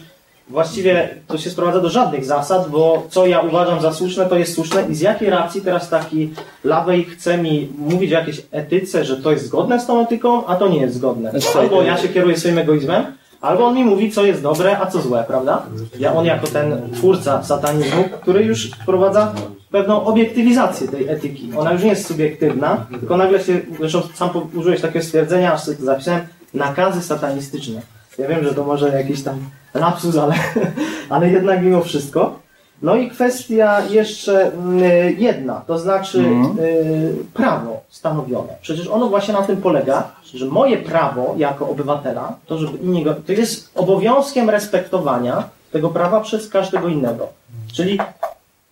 właściwie to się sprowadza do żadnych zasad, bo co ja uważam za słuszne, to jest słuszne i z jakiej racji teraz taki Lawej chce mi mówić o jakiejś etyce, że to jest zgodne z tą etyką, a to nie jest zgodne. Znaczy, Albo ja się kieruję swoim egoizmem, Albo on mi mówi, co jest dobre, a co złe, prawda? Ja, on jako ten twórca satanizmu, który już wprowadza pewną obiektywizację tej etyki. Ona już nie jest subiektywna, tylko nagle się, zresztą sam użyłeś takiego stwierdzenia, aż sobie to zapisałem, nakazy satanistyczne. Ja wiem, że to może jakiś tam lapsus, ale, ale jednak mimo wszystko. No i kwestia jeszcze mm, jedna, to znaczy y, prawo stanowione. Przecież ono właśnie na tym polega, że moje prawo jako obywatela, to żeby inni go, to jest obowiązkiem respektowania tego prawa przez każdego innego. Czyli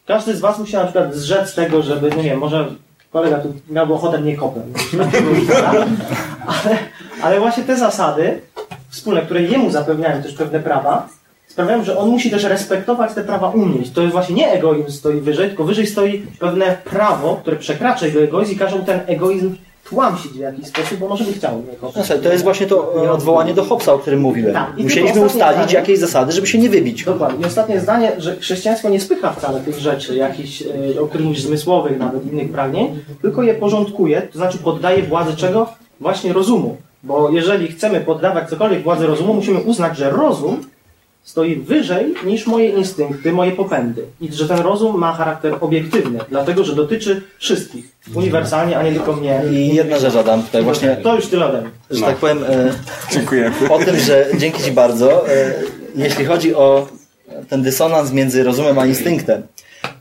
każdy z Was musi na przykład zrzec tego, żeby, nie wiem, może kolega tu miałby ochotę mnie kopnąć. ale, ale właśnie te zasady wspólne, które jemu zapewniają też pewne prawa, sprawiają, że on musi też respektować te prawa umieć. To jest właśnie nie egoizm stoi wyżej, tylko wyżej stoi pewne prawo, które przekracza jego egoizm i każe mu ten egoizm tłamsić w jakiś sposób, bo może by chciał no, to jest właśnie to e, odwołanie do Hobbesa, o którym mówiłem. Tak, Musieliśmy ustalić zdanie. jakieś zasady, żeby się nie wybić. Dokładnie. I ostatnie zdanie, że chrześcijaństwo nie spycha wcale tych rzeczy, jakichś, e, o których mówisz, zmysłowych, nawet innych pragnień, tylko je porządkuje, to znaczy poddaje władzy czego? Właśnie rozumu. Bo jeżeli chcemy poddawać cokolwiek władzy rozumu, musimy uznać, że rozum stoi wyżej niż moje instynkty, moje popędy. I że ten rozum ma charakter obiektywny, dlatego że dotyczy wszystkich, uniwersalnie, a nie tylko mnie. I jedna rzecz, Adam, tutaj właśnie, To już tyle ode mnie. że tak powiem, e, Dziękuję. o tym, że dzięki Ci bardzo, e, jeśli chodzi o ten dysonans między rozumem a instynktem,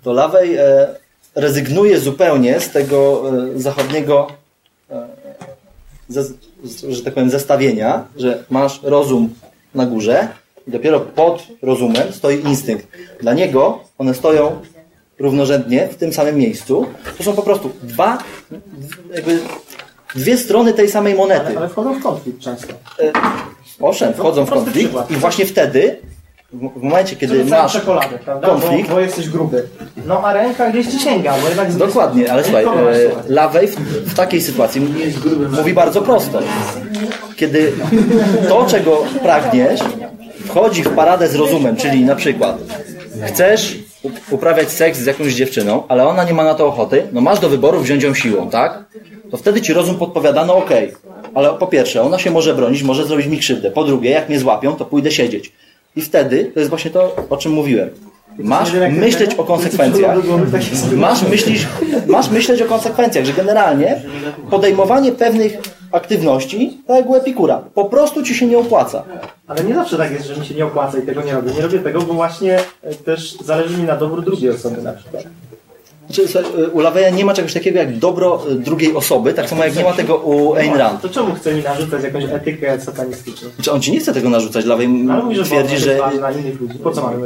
to Lawej e, rezygnuje zupełnie z tego e, zachodniego, e, że tak powiem, zestawienia, że masz rozum na górze i dopiero pod rozumem stoi instynkt. Dla niego one stoją równorzędnie w tym samym miejscu. To są po prostu dwa, jakby dwie strony tej samej monety. Ale, ale wchodzą w konflikt często. Owszem, wchodzą w konflikt i właśnie wtedy, w momencie, kiedy masz czekoladę, prawda? konflikt. Bo, bo jesteś gruby. No a ręka gdzieś ci sięga, bo jednak... Dokładnie, ale słuchaj, e? Lawej w, w takiej sytuacji mówi bardzo prosto. Kiedy to, czego pragniesz, wchodzi w paradę z rozumem, czyli na przykład chcesz uprawiać seks z jakąś dziewczyną, ale ona nie ma na to ochoty, no masz do wyboru wziąć ją siłą, tak? To wtedy ci rozum podpowiada, no okej, ale po pierwsze, ona się może bronić, może zrobić mi krzywdę. Po drugie, jak mnie złapią, to pójdę siedzieć. I wtedy, to jest właśnie to, o czym mówiłem. Masz myśleć o konsekwencjach. Masz myśleć, masz myśleć o konsekwencjach, że generalnie podejmowanie pewnych aktywności, tak jak u Epikura, po prostu ci się nie opłaca. Ale nie zawsze tak jest, że mi się nie opłaca i tego nie robię. Nie robię tego, bo właśnie e, też zależy mi na dobru drugiej osoby na przykład. Znaczy, u Laveya nie ma czegoś takiego jak dobro y, drugiej osoby, tak samo jak nie ma tego u Ayn Rand. To czemu chce mi narzucać jakąś etykę satanistyczną? Znaczy, on ci nie chce tego narzucać, No, ale mówi, że twierdzi, że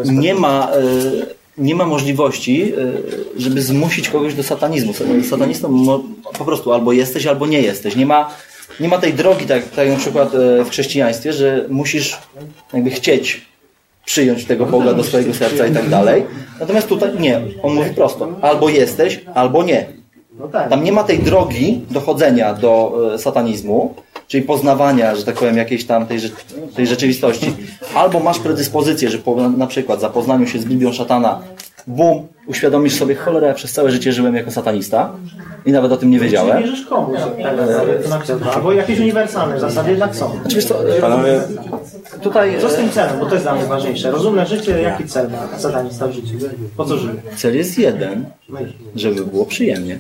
nie ma, y, nie ma możliwości, y, żeby zmusić kogoś do satanizmu. Satanistą po prostu albo jesteś, albo nie jesteś. Nie ma, nie ma tej drogi, tak, tak jak na przykład y, w chrześcijaństwie, że musisz jakby chcieć przyjąć tego Boga do swojego serca i tak dalej. Natomiast tutaj nie, on mówi prosto, albo jesteś, albo nie. No tak. Tam nie ma tej drogi dochodzenia do e, satanizmu, czyli poznawania, że tak powiem, jakiejś tam tej, tej rzeczywistości. Albo masz predyspozycję, że po na przykład zapoznaniu się z Biblią szatana, bum, uświadomisz sobie, cholera, ja przez całe życie żyłem jako satanista i nawet o tym nie Czy wiedziałem. wierzysz komuś? Tak, Albo jakieś uniwersalne zasady jednak są. Znaczy, wiesz co, Panowie, tutaj Co z tym celem? Bo to jest dla mnie ważniejsze. Rozumne życie, jaki cel ma satanista w życiu? Po co żyje? cel jest jeden, żeby było przyjemnie.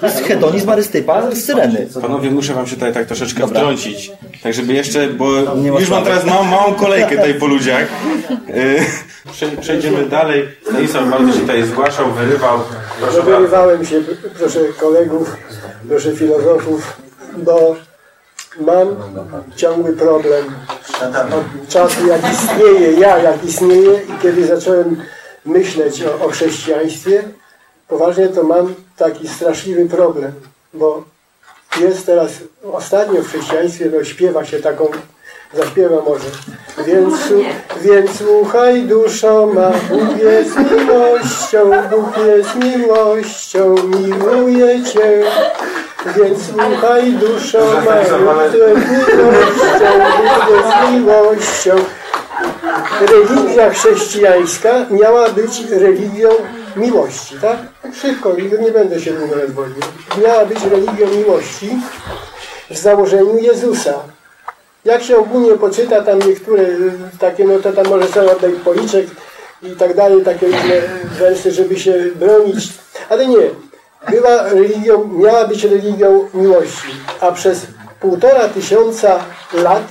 To jest hedonizm Arystypa z Syreny. panowie, muszę wam się tutaj tak troszeczkę Dobra. wtrącić. Tak, żeby jeszcze, bo już mam teraz małą, małą kolejkę tutaj po ludziach. Y, prze- Przejdziemy dalej. Stanisław bardzo się tutaj zgłaszał, wyrywał. Proszę. Wyrywałem się, proszę kolegów, proszę filozofów, bo mam ciągły problem od czasu jak istnieje, ja jak istnieję i kiedy zacząłem myśleć o, o chrześcijaństwie, poważnie to mam taki straszliwy problem, bo jest teraz ostatnio w chrześcijaństwie, no śpiewa się taką, zaśpiewa może. Więc, więc słuchaj duszo ma, Bóg jest miłością, Bóg jest miłością, miłuje Cię. Więc słuchaj duszo ma, Bóg jest miłością, Bóg jest miłością. Religia chrześcijańska miała być religią miłości, tak? Szybko, nie będę się długo rozwodził. Miała być religią miłości w założeniu Jezusa. Jak się ogólnie poczyta tam niektóre y, takie, no to tam może sobie oddać policzek i tak dalej, takie różne wersy, żeby się bronić. Ale nie. Była religią, miała być religią miłości. A przez półtora tysiąca lat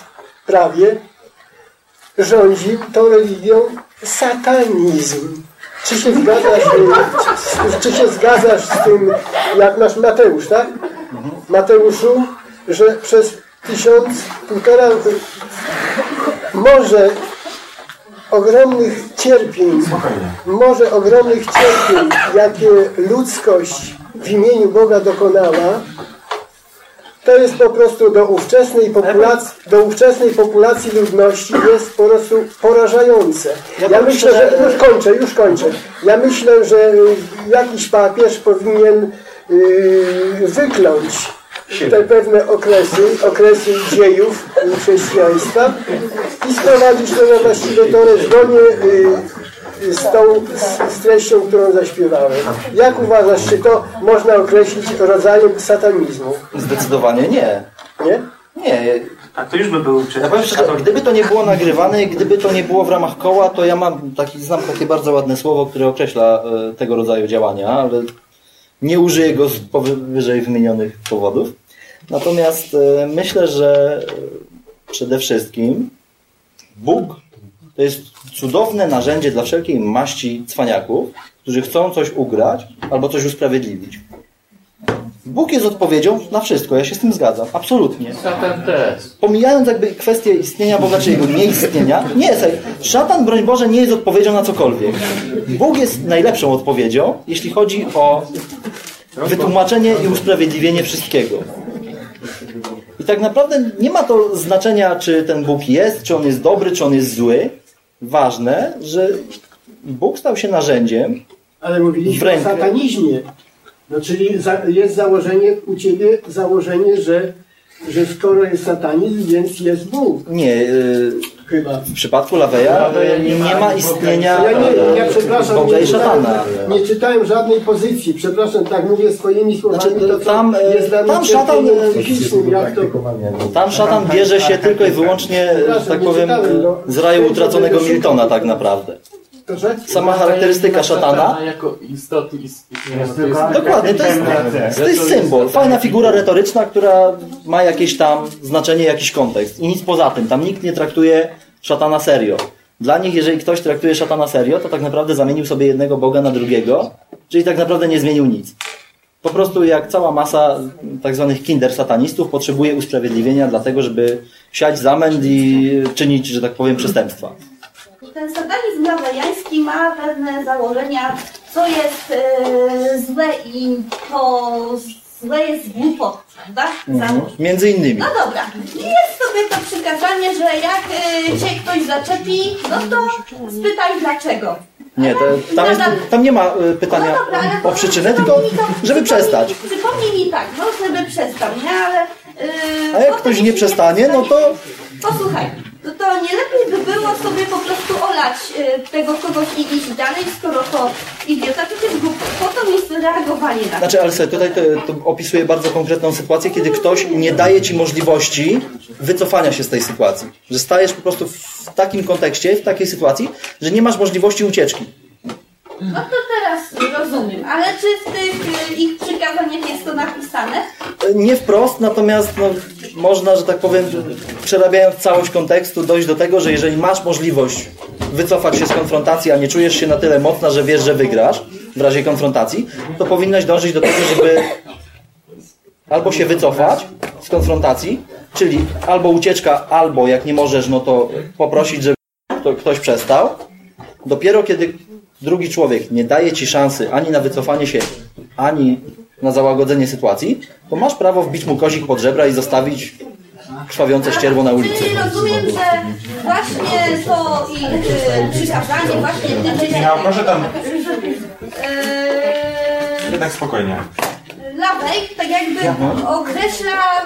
prawie rządził tą religią satanizm. Czy się zgadzasz, czy się zgadzasz z tym, jak nasz Mateusz, tak? Mateuszu, że przez tysiąc, półtora, może ogromnych cierpień, może ogromnych cierpień, jakie ludzkość w imieniu Boga dokonała, to jest po prostu do ówczesnej populacji, do ówczesnej populacji ludności jest po prostu porażające. Ja myślę, że już kończę, już kończę. Ja myślę, że y, jakiś papież powinien y, wykląć te pewne okresy, okresy dziejów chrześcijaństwa i sprowadzić to na właściwe tory zgodnie y, z tą z, treścią, którą zaśpiewałem. Jak uważasz, czy to można określić rodzajem satanizmu? zdecydowanie nie. Nie? Nie, A to już by był Ja powiem szczerze, gdyby to nie było nagrywane i gdyby to nie było w ramach koła, to ja mam taki, znam takie bardzo ładne słowo, które określa e, tego rodzaju działania, ale nie użyję go z powyżej wymienionych powodów. Natomiast e, myślę, że e, przede wszystkim Bóg to jest cudowne narzędzie dla wszelkiej maści cwaniaków, którzy chcą coś ugrać albo coś usprawiedliwić. Bóg jest odpowiedzią na wszystko, ja się z tym zgadzam, absolutnie. Satan też. Pomijając jakby kwestię istnienia Boga, czy jego nieistnienia, nie jest. Szatan, broń Boże, nie jest odpowiedzią na cokolwiek. Bóg jest najlepszą odpowiedzią, jeśli chodzi o wytłumaczenie i usprawiedliwienie wszystkiego. I tak naprawdę nie ma to znaczenia, czy ten Bóg jest, czy on jest dobry, czy on jest zły. Ważne, że Bóg stał się narzędziem, Ale mówiliśmy W o satanizmie. No czyli jest założenie u Ciebie, założenie, że, że skoro jest satanizm, więc jest Bóg. nie, y, Chyba. w przypadku Laweja y, nie ma istnienia Ja nie, ja przepraszam, Boga nie i czytałem, szatana. nie czytałem żadnej pozycji. Przepraszam, tak mówię swoimi słowami, Znaczy, to co tam, e, jest tam szatan, psychicznym, jak to... Tam szatan bierze się tylko i wyłącznie, że tak powiem, z raju utraconego Miltona tak naprawdę. Proszę? Sama charakterystyka szatana, jako istoty istnienia. To jest dokładnie, to jest, to jest symbol, fajna figura retoryczna, która ma jakieś tam znaczenie, jakiś kontekst i nic poza tym. Tam nikt nie traktuje szatana serio. Dla nich, jeżeli ktoś traktuje szatana serio, to tak naprawdę zamienił sobie jednego Boga na drugiego, czyli tak naprawdę nie zmienił nic. Po prostu jak cała masa tak zwanych kinder satanistów potrzebuje usprawiedliwienia dlatego, żeby siać zamęt i czynić, że tak powiem, przestępstwa. Ten satanizm lawejański ma pewne założenia, co jest e, złe i to złe jest głupot, prawda? Załóż. Między innymi. No dobra. I jest sobie to przykazanie, że jak y, cię ktoś zaczepi, no to spytaj dlaczego. Nie, to, tam, jest, tam nie ma y, pytania No dobra, o przyczynę, tylko żeby przestać. Przypomnij mi tak, no żeby przestał, nie? Ale... Yy, A jak ktoś nie przestanie, no to Posłuchaj, no to nie lepiej by było sobie po prostu olać y, tego kogoś i iść dalej, skoro to idiota, przecież. Po to jest reagowanie na. Znaczy, ale tutaj to, to opisuje bardzo konkretną sytuację, kiedy ktoś nie daje ci możliwości wycofania się z tej sytuacji. Że stajesz po prostu w takim kontekście, w takiej sytuacji, że nie masz możliwości ucieczki. No to teraz rozumiem, ale czy w tych y, ich przykazaniach jest to napisane? Nie wprost, natomiast no, można, że tak powiem, przerabiając całość kontekstu, dojść do tego, że jeżeli masz możliwość wycofać się z konfrontacji, a nie czujesz się na tyle mocna, że wiesz, że wygrasz w razie konfrontacji, to powinnaś dążyć do tego, żeby albo się wycofać z konfrontacji, czyli albo ucieczka, albo jak nie możesz, no to poprosić, żeby to ktoś przestał. Dopiero kiedy drugi człowiek nie daje ci szansy ani na wycofanie się, ani na załagodzenie sytuacji, to masz prawo wbić mu kozik pod żebra i zostawić krwawiące ścierwo na ulicy. Czyli rozumiem, że właśnie to ich y, przykazanie właśnie. Michał, proszę tam. Yy, Jednak spokojnie. Lawej tak jakby określa y,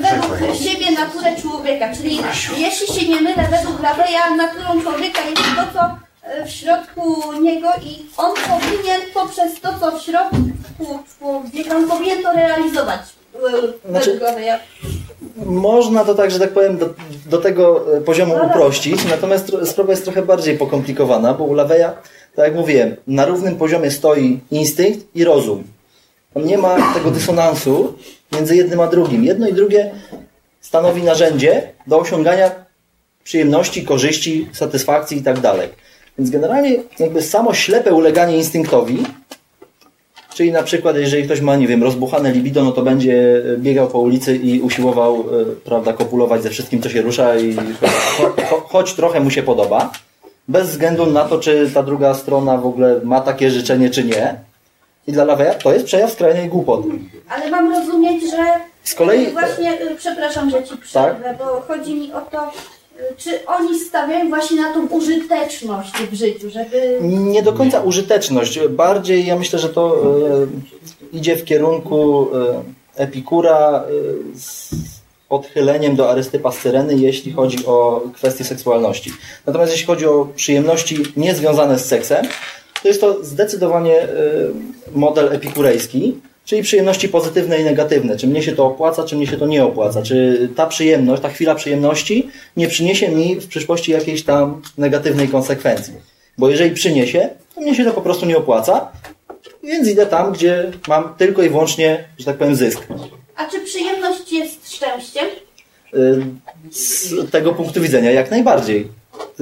według siebie naturę człowieka, czyli jeśli się nie mylę, według Laweja naturą człowieka jest to, co w środku niego i on powinien poprzez to, co w środku człowieka, on powinien to realizować. y, Znaczy- Laweja. Można to tak, że tak powiem, do, do tego e, poziomu uprościć, natomiast sprawa jest trochę bardziej pokomplikowana, bo u Laweja, tak jak mówiłem, na równym poziomie stoi instynkt i rozum. Tam nie ma tego dysonansu między jednym a drugim. Jedno i drugie stanowi narzędzie do osiągania przyjemności, korzyści, satysfakcji i tak dalej. Więc generalnie jakby samo ślepe uleganie instynktowi Czyli na przykład, jeżeli ktoś ma, nie wiem, rozbuchane libido, no to będzie biegał po ulicy i usiłował, e, prawda, kopulować ze wszystkim, co się rusza i cho, cho, choć trochę mu się podoba, bez względu na to, czy ta druga strona w ogóle ma takie życzenie, czy nie. I dla Laweja to jest przejaw skrajnej głupoty. Ale mam rozumieć, że Z kolei- właśnie, y, przepraszam, że ci przerwę, bo chodzi mi o to, czy oni stawiają właśnie na tą użyteczność w życiu, żeby... Nie do końca użyteczność. Bardziej ja myślę, że to e, idzie w kierunku e, Epikura e, z odchyleniem do Arystypa z Cyreny, jeśli chodzi o kwestie seksualności. Natomiast jeśli chodzi o przyjemności niezwiązane z seksem, to jest to zdecydowanie e, model epikurejski, czyli przyjemności pozytywne i negatywne. Czy mnie się to opłaca, czy mnie się to nie opłaca. Czy ta przyjemność, ta chwila przyjemności nie przyniesie mi w przyszłości jakiejś tam negatywnej konsekwencji. Bo jeżeli przyniesie, to mnie się to po prostu nie opłaca, więc idę tam, gdzie mam tylko i wyłącznie, że tak powiem, zysk. A czy przyjemność jest szczęściem? Y, Z tego punktu widzenia jak najbardziej.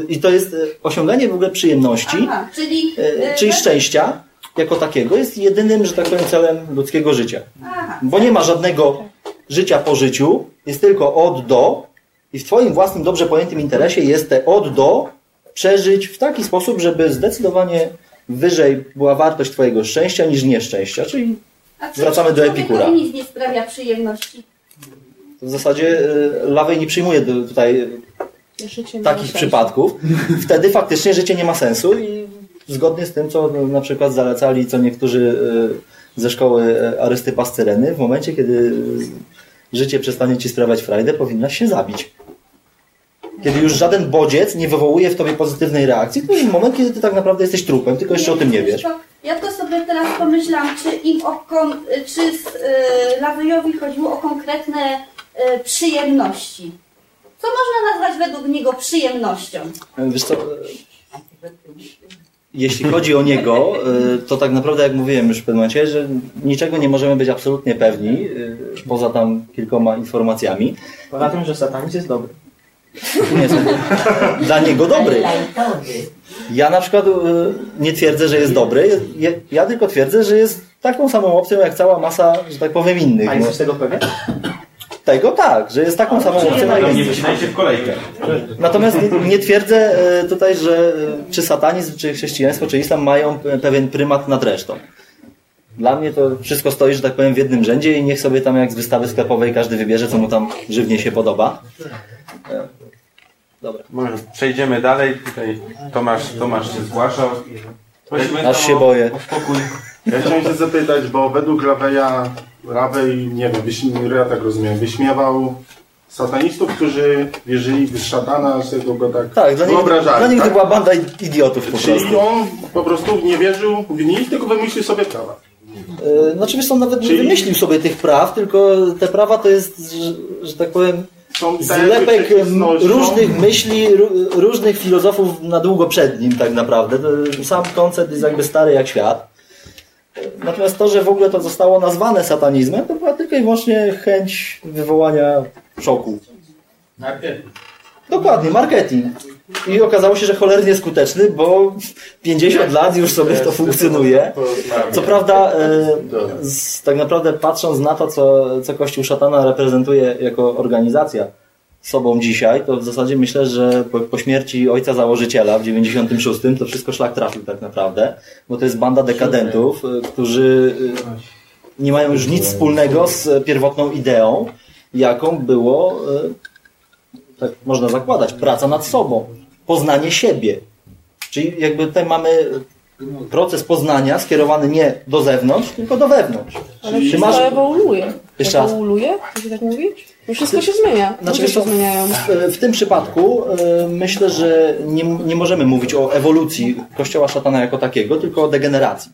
I to jest y, osiąganie w ogóle przyjemności, Aha, czyli... y, czyli szczęścia jako takiego jest jedynym, że tak powiem, celem ludzkiego życia. Bo nie ma żadnego życia po życiu, jest tylko od do i w Twoim własnym dobrze pojętym interesie jest te od do przeżyć w taki sposób, żeby zdecydowanie wyżej była wartość Twojego szczęścia niż nieszczęścia. Czyli wracamy do Epikura. nic nie sprawia przyjemności? w zasadzie y, Lawej nie przyjmuje tutaj takich przypadków. Wtedy faktycznie życie nie ma sensu i zgodnie z tym, co na przykład zalecali, co niektórzy y, ze szkoły y, Arystypa z Cyreny, w momencie, kiedy y, życie przestanie ci sprawiać frajdę, powinnaś się zabić. Kiedy już żaden bodziec nie wywołuje w tobie pozytywnej reakcji, to jest moment, kiedy ty tak naprawdę jesteś trupem, tylko jeszcze o tym nie wiesz. Ja to sobie teraz pomyślałam, czy im o kon, czy z y, Lawejowi chodziło o konkretne y, przyjemności. Co można nazwać według niego przyjemnością? Wiesz co, e, jeśli chodzi o niego, e, to tak naprawdę, jak mówiłem już w pewnym momencie, że niczego nie możemy być absolutnie pewni, e, poza tam kilkoma informacjami. Poza tym, że satanizm jest dobry. Nie dla niego dobry. Ja na przykład e, nie twierdzę, że jest dobry, ja, tylko twierdzę, że jest taką samą opcją jak cała masa, że tak powiem, innych. A jesteś tego pewien? Tego tak, że jest taką samą opcją Nie wycinajcie w kolejkę. Natomiast nie, nie twierdzę e, tutaj, że e, czy satanizm, czy chrześcijaństwo, czy islam mają pe- pewien prymat nad resztą. Dla mnie to wszystko stoi, że tak powiem, w jednym rzędzie i niech sobie tam jak z wystawy sklepowej każdy wybierze, co mu tam żywnie się podoba. E, Dobra. Może przejdziemy dalej. Tutaj Tomasz, Tomasz się zgłaszał. Aż się o- boję. O spokój. Ja chciałem się zapytać, bo według Raweja, Rawej, nie wiem, wyśmie- ja tak rozumiem, wyśmiewał satanistów, którzy wierzyli w szatana, z tego go tak, Tak, nich, wyobrażali. dla nich to tak? była banda idiotów po prostu. Czyli on po prostu nie wierzył w nic, tylko wymyślił sobie prawa. E, Znaczy wiesz, on nawet nie Czyli- wymyślił sobie tych praw, tylko te prawa to jest, że, że tak powiem, zlepek różnych myśli, ró- różnych filozofów na długo przed nim tak naprawdę. To Sam koncept jest jakby stary jak świat. Natomiast to, że w ogóle to zostało nazwane satanizmem, to była tylko i wyłącznie chęć wywołania szoku. Dokładnie, marketing. I okazało się, że cholernie skuteczny, bo 50 lat już sobie to funkcjonuje. Co prawda, e, tak naprawdę patrząc na to, co, co Kościół Szatana reprezentuje jako organizacja sobą dzisiaj, to w zasadzie myślę, że po, po śmierci ojca założyciela w 96 to wszystko szlak trafił tak naprawdę, bo to jest banda dekadentów, e, którzy e, nie mają już nic wspólnego z pierwotną ideą, jaką było, e, tak można zakładać, praca nad sobą, poznanie siebie. Czyli jakby tutaj mamy proces poznania skierowany nie do zewnątrz, tylko do wewnątrz. Ale Czy wszystko masz- ewoluuje. Jeszcze raz. Ewoluuje? To się tak mówić? Bo wszystko się zmienia. Znaczy, wiesz się co, zmieniają. w, w tym przypadku e, myślę, że nie, nie możemy mówić o ewolucji Kościoła Szatana jako takiego, tylko o degeneracji.